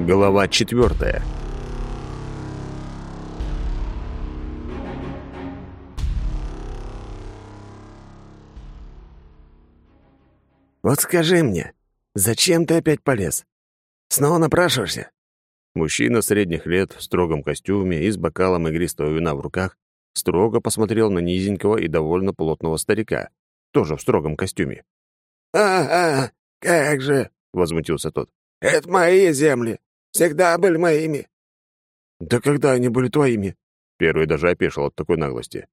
Глава четвертая. «Вот скажи мне, зачем ты опять полез? Снова напрашиваешься?» Мужчина средних лет в строгом костюме и с бокалом игристого вина в руках строго посмотрел на низенького и довольно плотного старика, тоже в строгом костюме. «А, -а как же!» — возмутился тот. «Это мои земли. Всегда были моими». «Да когда они были твоими?» Первый даже опешил от такой наглости.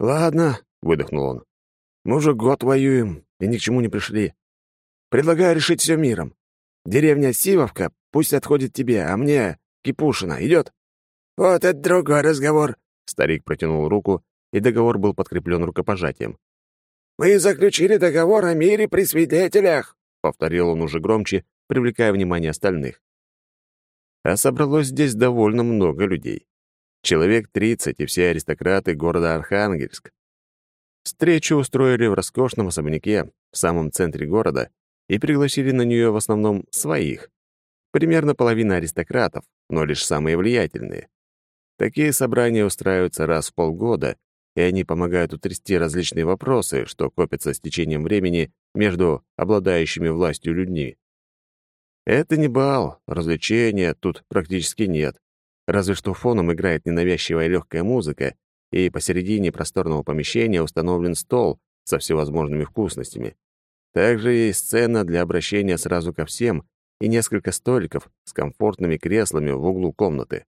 «Ладно», — выдохнул он. «Мы уже год воюем и ни к чему не пришли. Предлагаю решить все миром. Деревня Сивовка пусть отходит тебе, а мне Кипушина. Идет?» «Вот это другой разговор», — старик протянул руку, и договор был подкреплен рукопожатием. «Мы заключили договор о мире при свидетелях», — повторил он уже громче, привлекая внимание остальных. А собралось здесь довольно много людей. Человек тридцать и все аристократы города Архангельск. Встречу устроили в роскошном особняке в самом центре города и пригласили на нее в основном своих. Примерно половина аристократов, но лишь самые влиятельные. Такие собрания устраиваются раз в полгода, и они помогают утрясти различные вопросы, что копятся с течением времени между обладающими властью людьми. Это не бал, развлечения тут практически нет. Разве что фоном играет ненавязчивая легкая музыка, и посередине просторного помещения установлен стол со всевозможными вкусностями. Также есть сцена для обращения сразу ко всем и несколько столиков с комфортными креслами в углу комнаты.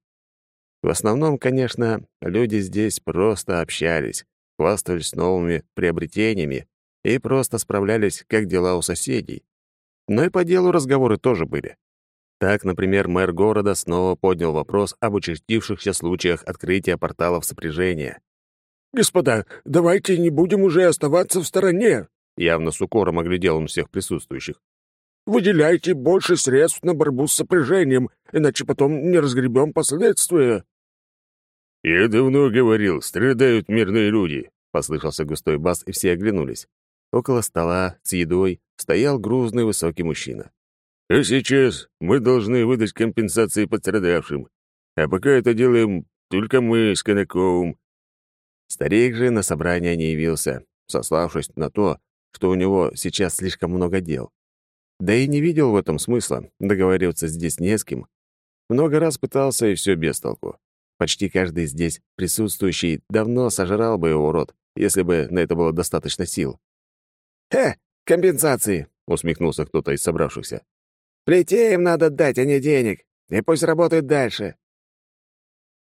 В основном, конечно, люди здесь просто общались, хвастались новыми приобретениями и просто справлялись, как дела у соседей. Но и по делу разговоры тоже были. Так, например, мэр города снова поднял вопрос об участившихся случаях открытия порталов сопряжения. «Господа, давайте не будем уже оставаться в стороне», явно с укором оглядел он всех присутствующих. «Выделяйте больше средств на борьбу с сопряжением, иначе потом не разгребем последствия». «Я давно говорил, страдают мирные люди», — послышался густой бас, и все оглянулись. Около стола с едой стоял грузный высокий мужчина. А сейчас мы должны выдать компенсации пострадавшим. А пока это делаем только мы с Конаковым». Старик же на собрание не явился, сославшись на то, что у него сейчас слишком много дел. Да и не видел в этом смысла договариваться здесь не с кем. Много раз пытался, и все без толку. Почти каждый здесь присутствующий давно сожрал бы его рот, если бы на это было достаточно сил. «Хе, компенсации!» — усмехнулся кто-то из собравшихся. Плетей им надо дать, а не денег. И пусть работают дальше».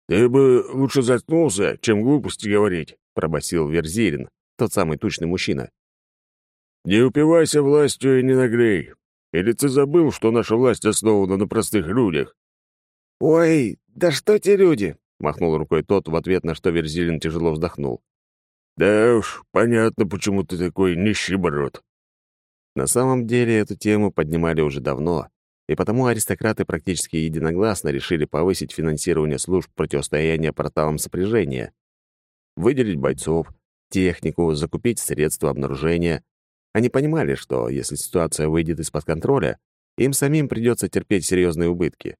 «Ты бы лучше заткнулся, чем глупости говорить», — пробасил Верзилин, тот самый тучный мужчина. «Не упивайся властью и не наглей. Или ты забыл, что наша власть основана на простых людях?» «Ой, да что те люди?» — махнул рукой тот, в ответ на что Верзилин тяжело вздохнул. «Да уж, понятно, почему ты такой нищеброд. На самом деле эту тему поднимали уже давно, и потому аристократы практически единогласно решили повысить финансирование служб противостояния порталам сопряжения, выделить бойцов, технику, закупить средства обнаружения. Они понимали, что если ситуация выйдет из-под контроля, им самим придется терпеть серьезные убытки.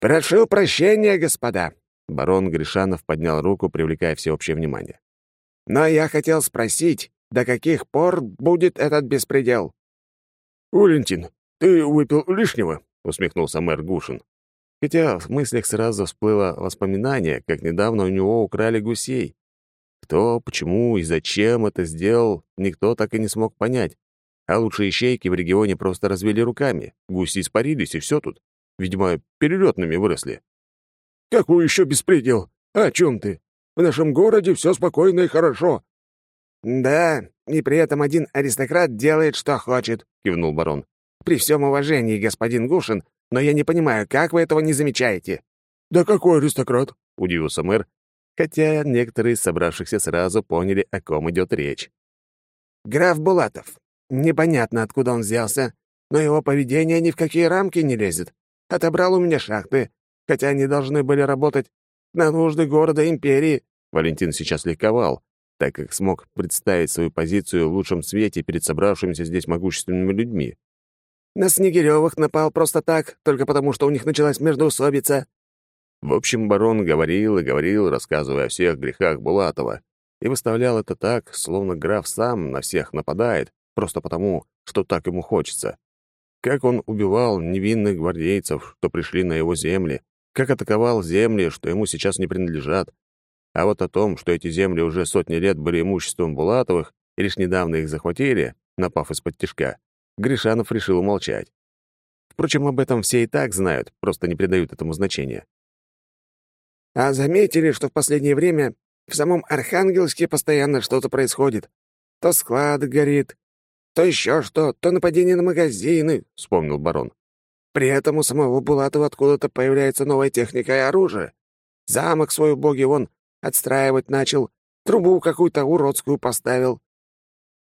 «Прошу прощения, господа!» Барон Гришанов поднял руку, привлекая всеобщее внимание. «Но я хотел спросить, до каких пор будет этот беспредел?» «Валентин, ты выпил лишнего?» — усмехнулся мэр Гушин. Хотя в мыслях сразу всплыло воспоминание, как недавно у него украли гусей. Кто, почему и зачем это сделал, никто так и не смог понять. А лучшие щейки в регионе просто развели руками. Гуси испарились, и все тут. Видимо, перелетными выросли. «Какой еще беспредел? О чем ты? В нашем городе все спокойно и хорошо. «Да, и при этом один аристократ делает, что хочет», — кивнул барон. «При всем уважении, господин Гушин, но я не понимаю, как вы этого не замечаете?» «Да какой аристократ?» — удивился мэр, хотя некоторые из собравшихся сразу поняли, о ком идет речь. «Граф Булатов. Непонятно, откуда он взялся, но его поведение ни в какие рамки не лезет. Отобрал у меня шахты, хотя они должны были работать на нужды города империи». Валентин сейчас ликовал, так как смог представить свою позицию в лучшем свете перед собравшимися здесь могущественными людьми. На Снегирёвых напал просто так, только потому, что у них началась междоусобица». В общем, барон говорил и говорил, рассказывая о всех грехах Булатова, и выставлял это так, словно граф сам на всех нападает, просто потому, что так ему хочется. Как он убивал невинных гвардейцев, что пришли на его земли, как атаковал земли, что ему сейчас не принадлежат. А вот о том, что эти земли уже сотни лет были имуществом Булатовых, и лишь недавно их захватили, напав из-под тишка, Гришанов решил умолчать. Впрочем, об этом все и так знают, просто не придают этому значения. «А заметили, что в последнее время в самом Архангельске постоянно что-то происходит? То склад горит, то еще что, то нападение на магазины», — вспомнил барон. «При этом у самого Булатова откуда-то появляется новая техника и оружие. Замок свой убогий он отстраивать начал, трубу какую-то уродскую поставил.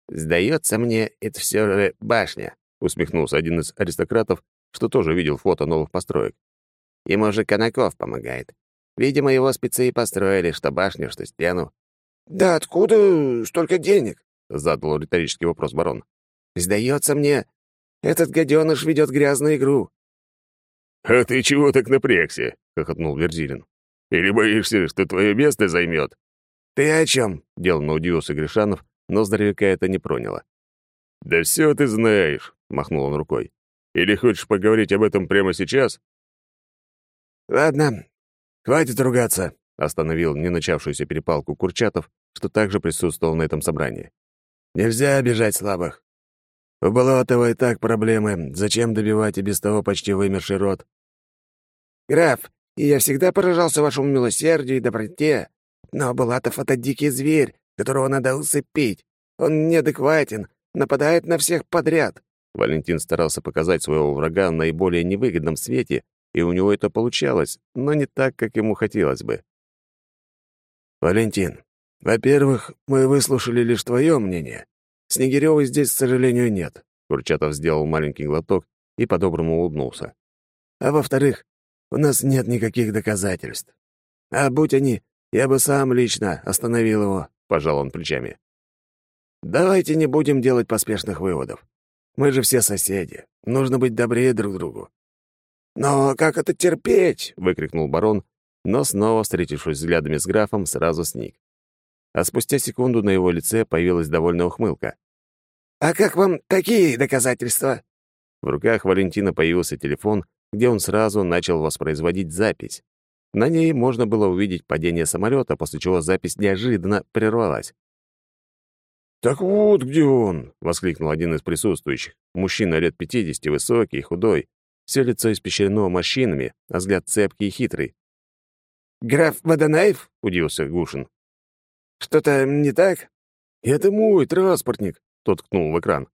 «Сдается мне, это все же башня», — усмехнулся один из аристократов, что тоже видел фото новых построек. «Ему же Конаков помогает. Видимо, его спецы и построили, что башню, что стену». «Да откуда столько денег?» — задал риторический вопрос барон. «Сдается мне, этот гаденыш ведет грязную игру». «А ты чего так напрягся?» — хохотнул Верзилин. «Или боишься, что твое место займет?» «Ты о чем?» — деланно удивился Гришанов, но здоровяка это не проняло. «Да все ты знаешь», — махнул он рукой. «Или хочешь поговорить об этом прямо сейчас?» «Ладно, хватит ругаться», — остановил не начавшуюся перепалку Курчатов, что также присутствовал на этом собрании. «Нельзя обижать слабых. У Болотова и так проблемы. Зачем добивать и без того почти вымерший род?» «Граф, я всегда поражался вашему милосердию и доброте, но Булатов — это дикий зверь, которого надо усыпить. Он неадекватен, нападает на всех подряд». Валентин старался показать своего врага в наиболее невыгодном свете, и у него это получалось, но не так, как ему хотелось бы. «Валентин, во-первых, мы выслушали лишь твое мнение. Снегирёвой здесь, к сожалению, нет». Курчатов сделал маленький глоток и по-доброму улыбнулся. «А во-вторых, у нас нет никаких доказательств. А будь они, я бы сам лично остановил его. — пожал он плечами. «Давайте не будем делать поспешных выводов. Мы же все соседи. Нужно быть добрее друг другу». «Но как это терпеть?» — выкрикнул барон, но снова, встретившись взглядами с графом, сразу сник. А спустя секунду на его лице появилась довольная ухмылка. «А как вам такие доказательства?» В руках Валентина появился телефон, где он сразу начал воспроизводить запись. На ней можно было увидеть падение самолета, после чего запись неожиданно прервалась. «Так вот где он!» — воскликнул один из присутствующих. Мужчина лет пятидесяти, высокий, худой. Все лицо испещрено морщинами, а взгляд цепкий и хитрый. «Граф Водонаев?» — удивился Гушин. «Что-то не так?» «Это мой транспортник», — тот ткнул в экран.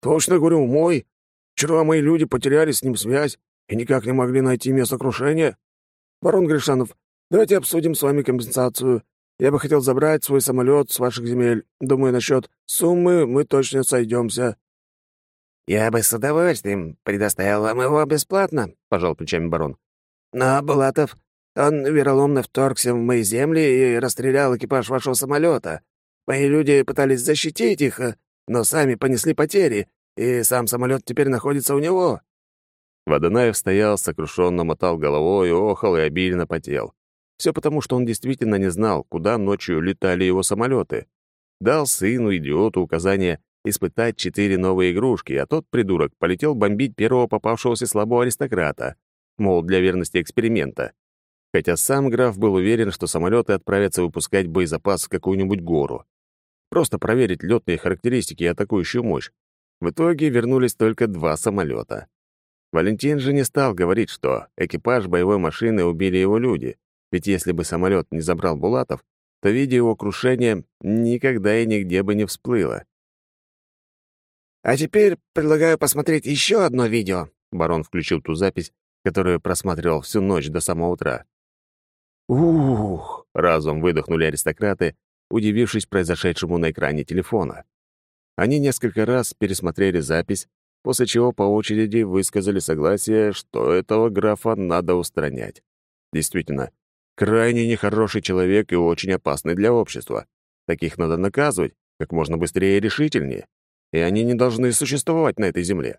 «Точно говорю, мой. Вчера мои люди потеряли с ним связь и никак не могли найти место крушения. «Барон Гришанов, давайте обсудим с вами компенсацию. Я бы хотел забрать свой самолет с ваших земель. Думаю, насчет суммы мы точно сойдемся». «Я бы с удовольствием предоставил вам его бесплатно», — пожал плечами барон. «Но Булатов, он вероломно вторгся в мои земли и расстрелял экипаж вашего самолета. Мои люди пытались защитить их, но сами понесли потери, и сам самолет теперь находится у него. Водонаев стоял, сокрушенно мотал головой, охал и обильно потел. Все потому, что он действительно не знал, куда ночью летали его самолеты. Дал сыну, идиоту, указание испытать четыре новые игрушки, а тот, придурок, полетел бомбить первого попавшегося слабого аристократа, мол, для верности эксперимента. Хотя сам граф был уверен, что самолеты отправятся выпускать боезапас в какую-нибудь гору. Просто проверить летные характеристики и атакующую мощь. В итоге вернулись только два самолета. Валентин же не стал говорить, что экипаж боевой машины убили его люди, ведь если бы самолет не забрал Булатов, то видео его крушения никогда и нигде бы не всплыло. «А теперь предлагаю посмотреть еще одно видео», — барон включил ту запись, которую просматривал всю ночь до самого утра. «Ух!» — разом выдохнули аристократы, удивившись произошедшему на экране телефона. Они несколько раз пересмотрели запись, после чего по очереди высказали согласие, что этого графа надо устранять. Действительно, крайне нехороший человек и очень опасный для общества. Таких надо наказывать как можно быстрее и решительнее, и они не должны существовать на этой земле.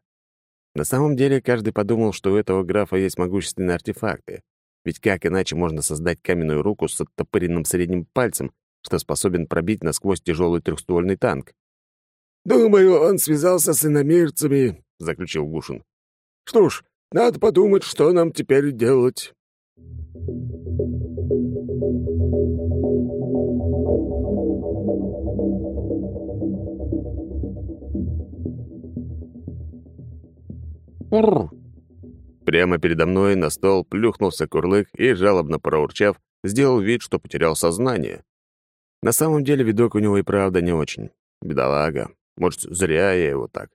На самом деле, каждый подумал, что у этого графа есть могущественные артефакты. Ведь как иначе можно создать каменную руку с оттопыренным средним пальцем, что способен пробить насквозь тяжелый трехствольный танк? «Думаю, он связался с иномирцами», — заключил Гушин. «Что ж, надо подумать, что нам теперь делать». Прямо передо мной на стол плюхнулся курлык и, жалобно проурчав, сделал вид, что потерял сознание. На самом деле видок у него и правда не очень. Бедолага. Может, зря я его так.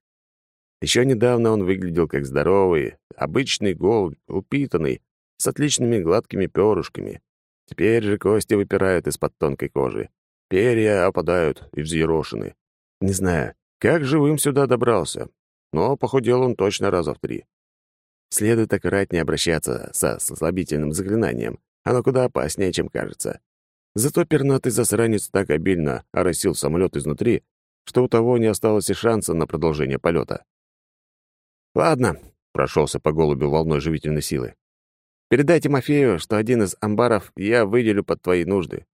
Еще недавно он выглядел как здоровый, обычный голубь, упитанный, с отличными гладкими перышками. Теперь же кости выпирают из-под тонкой кожи. Перья опадают и взъерошены. Не знаю, как живым сюда добрался, но похудел он точно раза в три. Следует аккуратнее обращаться со слабительным заклинанием. Оно куда опаснее, чем кажется. Зато пернатый засранец так обильно оросил самолет изнутри, что у того не осталось и шанса на продолжение полета. «Ладно», — прошелся по голубю волной живительной силы. «Передай Тимофею, что один из амбаров я выделю под твои нужды».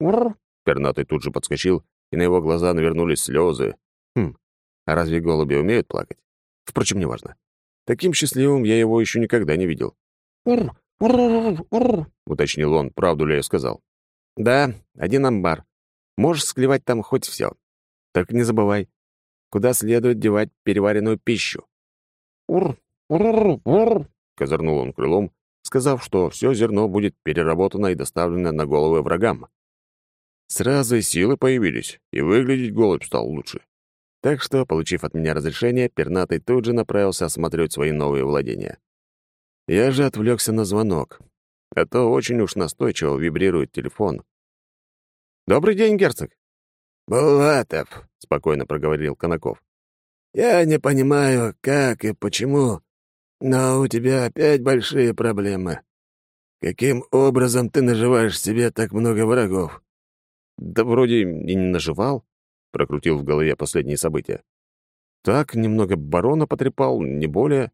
«Ур!» — пернатый тут же подскочил, и на его глаза навернулись слезы. «Хм, а разве голуби умеют плакать? Впрочем, неважно. Таким счастливым я его еще никогда не видел. «Ур! Ур! Ур!» — уточнил он, правду ли я сказал. «Да, один амбар. Можешь склевать там хоть все. Только не забывай, куда следует девать переваренную пищу». «Ур! Ур! Ур!» — козырнул он крылом, сказав, что все зерно будет переработано и доставлено на головы врагам. Сразу и силы появились, и выглядеть голубь стал лучше. Так что, получив от меня разрешение, пернатый тут же направился осмотреть свои новые владения. Я же отвлекся на звонок, а то очень уж настойчиво вибрирует телефон. «Добрый день, герцог!» «Булатов», — спокойно проговорил Конаков. «Я не понимаю, как и почему, но у тебя опять большие проблемы. Каким образом ты наживаешь себе так много врагов?» «Да вроде и не наживал прокрутил в голове последние события. Так, немного барона потрепал, не более.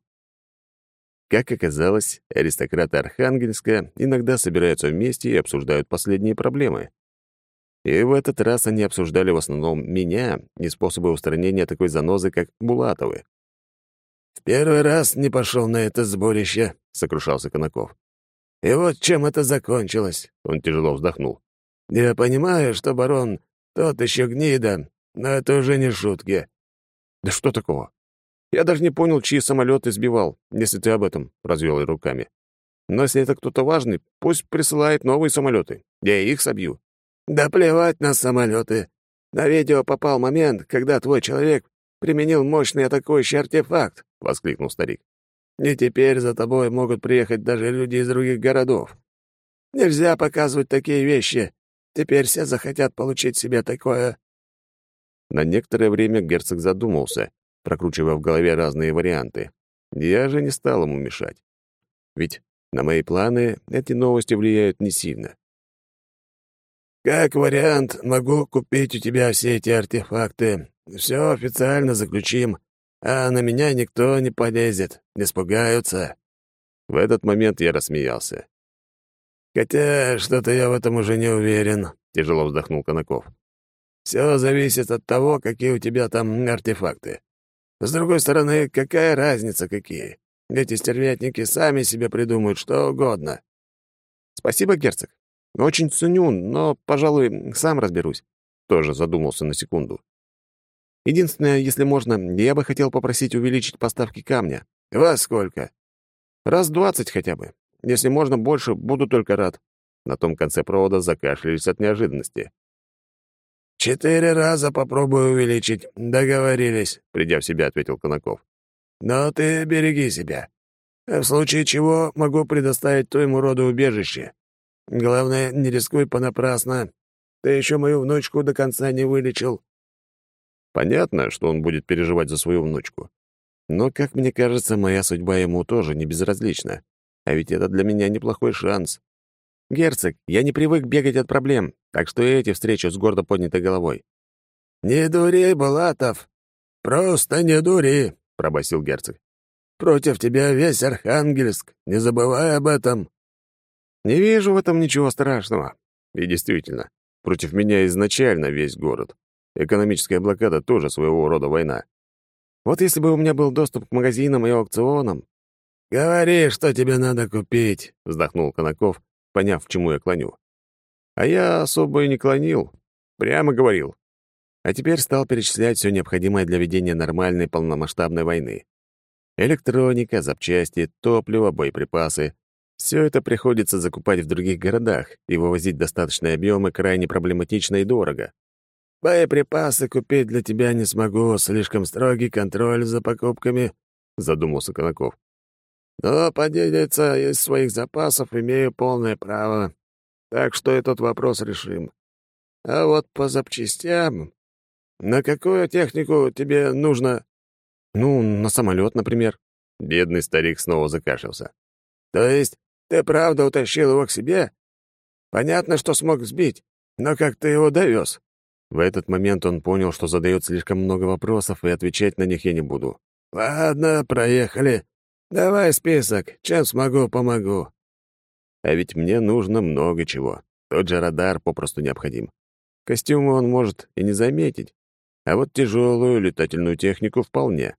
Как оказалось, аристократы Архангельска иногда собираются вместе и обсуждают последние проблемы. И в этот раз они обсуждали в основном меня и способы устранения такой занозы, как Булатовы. «В первый раз не пошел на это сборище», — сокрушался Конаков. «И вот чем это закончилось», — он тяжело вздохнул. «Я понимаю, что барон тот еще гнида, но это уже не шутки. Да что такого? Я даже не понял, чьи самолеты сбивал, если ты об этом, развел я руками. Но если это кто-то важный, пусть присылает новые самолеты. Я их собью. Да плевать на самолеты. На видео попал момент, когда твой человек применил мощный атакующий артефакт, воскликнул старик. И теперь за тобой могут приехать даже люди из других городов. Нельзя показывать такие вещи. Теперь все захотят получить себе такое. На некоторое время герцог задумался, прокручивая в голове разные варианты. Я же не стал ему мешать. Ведь на мои планы эти новости влияют не сильно. «Как вариант, могу купить у тебя все эти артефакты. Все официально заключим, а на меня никто не полезет, испугаются». В этот момент я рассмеялся. «Хотя что-то я в этом уже не уверен», — тяжело вздохнул Конаков. Все зависит от того, какие у тебя там артефакты. С другой стороны, какая разница, какие? Эти стервятники сами себе придумают что угодно. Спасибо, герцог. Очень ценю, но, пожалуй, сам разберусь. Тоже задумался на секунду. Единственное, если можно, я бы хотел попросить увеличить поставки камня. Во сколько? Раз двадцать хотя бы. Если можно больше, буду только рад. На том конце провода закашлялись от неожиданности. «Четыре раза попробую увеличить. Договорились», — придя в себя, ответил Конаков. «Но ты береги себя. В случае чего могу предоставить твоему роду убежище. Главное, не рискуй понапрасно. Ты еще мою внучку до конца не вылечил». Понятно, что он будет переживать за свою внучку. Но, как мне кажется, моя судьба ему тоже не безразлична. А ведь это для меня неплохой шанс. «Герцог, я не привык бегать от проблем, так что и эти встречу с гордо поднятой головой». «Не дури, Булатов! Просто не дури!» — пробасил герцог. против тебя весь Архангельск. Не забывай об этом». «Не вижу в этом ничего страшного. И действительно, против меня изначально весь город. Экономическая блокада тоже своего рода война. Вот если бы у меня был доступ к магазинам и аукционам...» «Говори, что тебе надо купить», — вздохнул Конаков, поняв, к чему я клоню. А я особо и не клонил, прямо говорил. А теперь стал перечислять все необходимое для ведения нормальной полномасштабной войны. Электроника, запчасти, топливо, боеприпасы — все это приходится закупать в других городах, и вывозить достаточные объемы крайне проблематично и дорого. «Боеприпасы купить для тебя не смогу, слишком строгий контроль за покупками», — задумался Конаков. «Но поделиться из своих запасов имею полное право так что этот вопрос решим. А вот по запчастям... На какую технику тебе нужно? Ну, на самолет, например. Бедный старик снова закашлялся. То есть ты правда утащил его к себе? Понятно, что смог сбить, но как ты его довез? В этот момент он понял, что задает слишком много вопросов, и отвечать на них я не буду. «Ладно, проехали. Давай список. Чем смогу, помогу. А ведь мне нужно много чего. Тот же радар попросту необходим. Костюмы он может и не заметить, а вот тяжелую летательную технику вполне.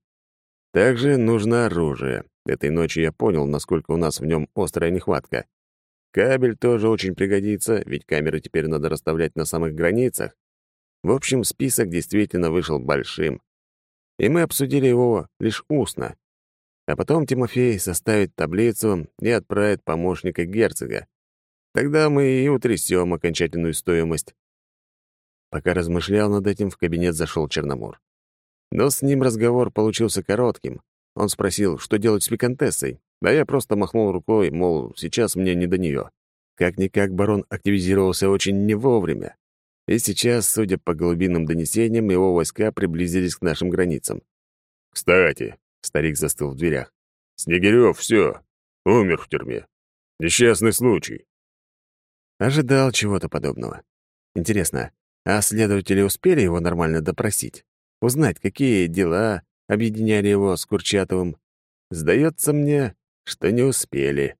Также нужно оружие. Этой ночью я понял, насколько у нас в нем острая нехватка. Кабель тоже очень пригодится, ведь камеры теперь надо расставлять на самых границах. В общем, список действительно вышел большим. И мы обсудили его лишь устно. А потом Тимофей составит таблицу и отправит помощника герцога. Тогда мы и утрясем окончательную стоимость. Пока размышлял над этим, в кабинет зашел Черномор. Но с ним разговор получился коротким. Он спросил, что делать с Викантессой, а я просто махнул рукой, мол, сейчас мне не до нее. Как-никак барон активизировался очень не вовремя. И сейчас, судя по глубинным донесениям, его войска приблизились к нашим границам. «Кстати, Старик застыл в дверях. «Снегирёв, все, умер в тюрьме. Несчастный случай». Ожидал чего-то подобного. Интересно, а следователи успели его нормально допросить? Узнать, какие дела объединяли его с Курчатовым? Сдается мне, что не успели.